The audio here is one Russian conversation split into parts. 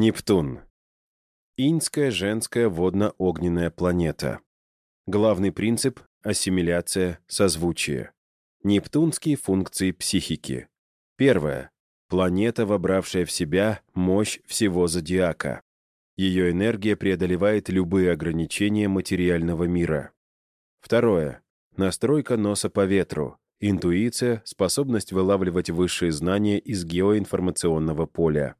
Нептун. Иньская женская водно-огненная планета. Главный принцип — ассимиляция, созвучие. Нептунские функции психики. Первое. Планета, вобравшая в себя мощь всего зодиака. Ее энергия преодолевает любые ограничения материального мира. Второе. Настройка носа по ветру. Интуиция, способность вылавливать высшие знания из геоинформационного поля.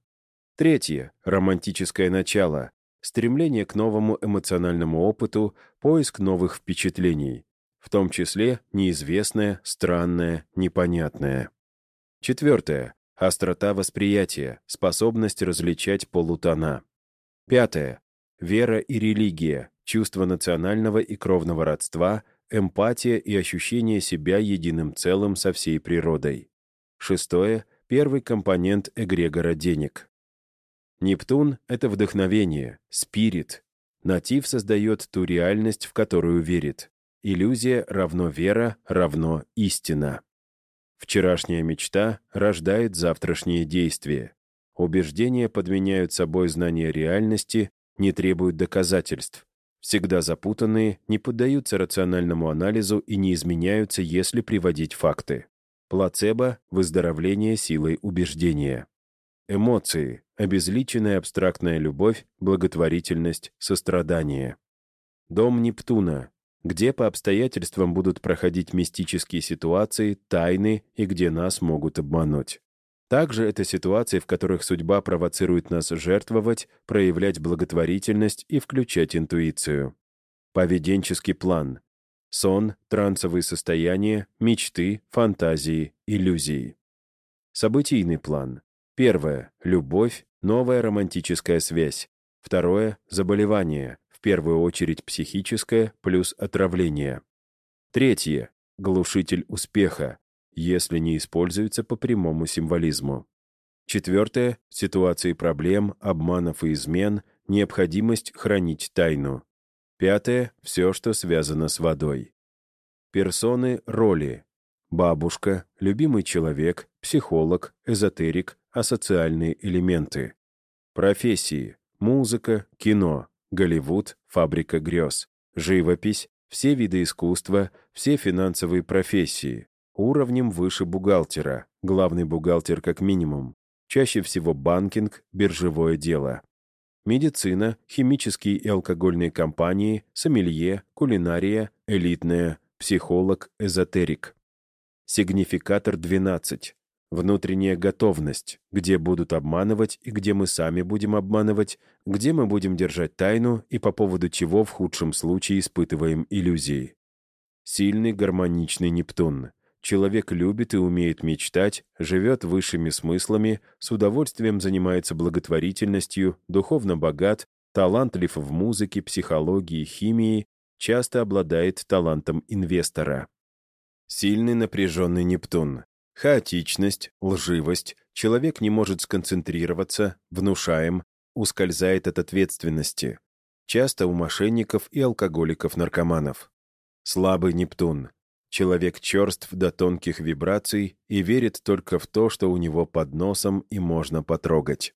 Третье — романтическое начало, стремление к новому эмоциональному опыту, поиск новых впечатлений, в том числе неизвестное, странное, непонятное. Четвертое — острота восприятия, способность различать полутона. Пятое — вера и религия, чувство национального и кровного родства, эмпатия и ощущение себя единым целым со всей природой. Шестое — первый компонент эгрегора денег. Нептун — это вдохновение, спирит. Натив создает ту реальность, в которую верит. Иллюзия равно вера, равно истина. Вчерашняя мечта рождает завтрашние действия. Убеждения подменяют собой знания реальности, не требуют доказательств. Всегда запутанные, не поддаются рациональному анализу и не изменяются, если приводить факты. Плацебо — выздоровление силой убеждения. Эмоции, обезличенная абстрактная любовь, благотворительность, сострадание. Дом Нептуна, где по обстоятельствам будут проходить мистические ситуации, тайны и где нас могут обмануть. Также это ситуации, в которых судьба провоцирует нас жертвовать, проявлять благотворительность и включать интуицию. Поведенческий план. Сон, трансовые состояния, мечты, фантазии, иллюзии. Событийный план. Первое — любовь, новая романтическая связь. Второе — заболевание, в первую очередь психическое плюс отравление. Третье — глушитель успеха, если не используется по прямому символизму. Четвертое — ситуации проблем, обманов и измен, необходимость хранить тайну. Пятое — все, что связано с водой. Персоны, роли. Бабушка, любимый человек, психолог, эзотерик, асоциальные элементы. Профессии — музыка, кино, Голливуд, фабрика грез, живопись, все виды искусства, все финансовые профессии, уровнем выше бухгалтера, главный бухгалтер как минимум, чаще всего банкинг, биржевое дело. Медицина, химические и алкогольные компании, сомелье, кулинария, элитная, психолог, эзотерик. Сигнификатор 12. Внутренняя готовность, где будут обманывать и где мы сами будем обманывать, где мы будем держать тайну и по поводу чего в худшем случае испытываем иллюзии. Сильный гармоничный Нептун. Человек любит и умеет мечтать, живет высшими смыслами, с удовольствием занимается благотворительностью, духовно богат, талантлив в музыке, психологии, химии, часто обладает талантом инвестора. Сильный напряженный Нептун. Хаотичность, лживость, человек не может сконцентрироваться, внушаем, ускользает от ответственности. Часто у мошенников и алкоголиков-наркоманов. Слабый Нептун. Человек черств до тонких вибраций и верит только в то, что у него под носом и можно потрогать.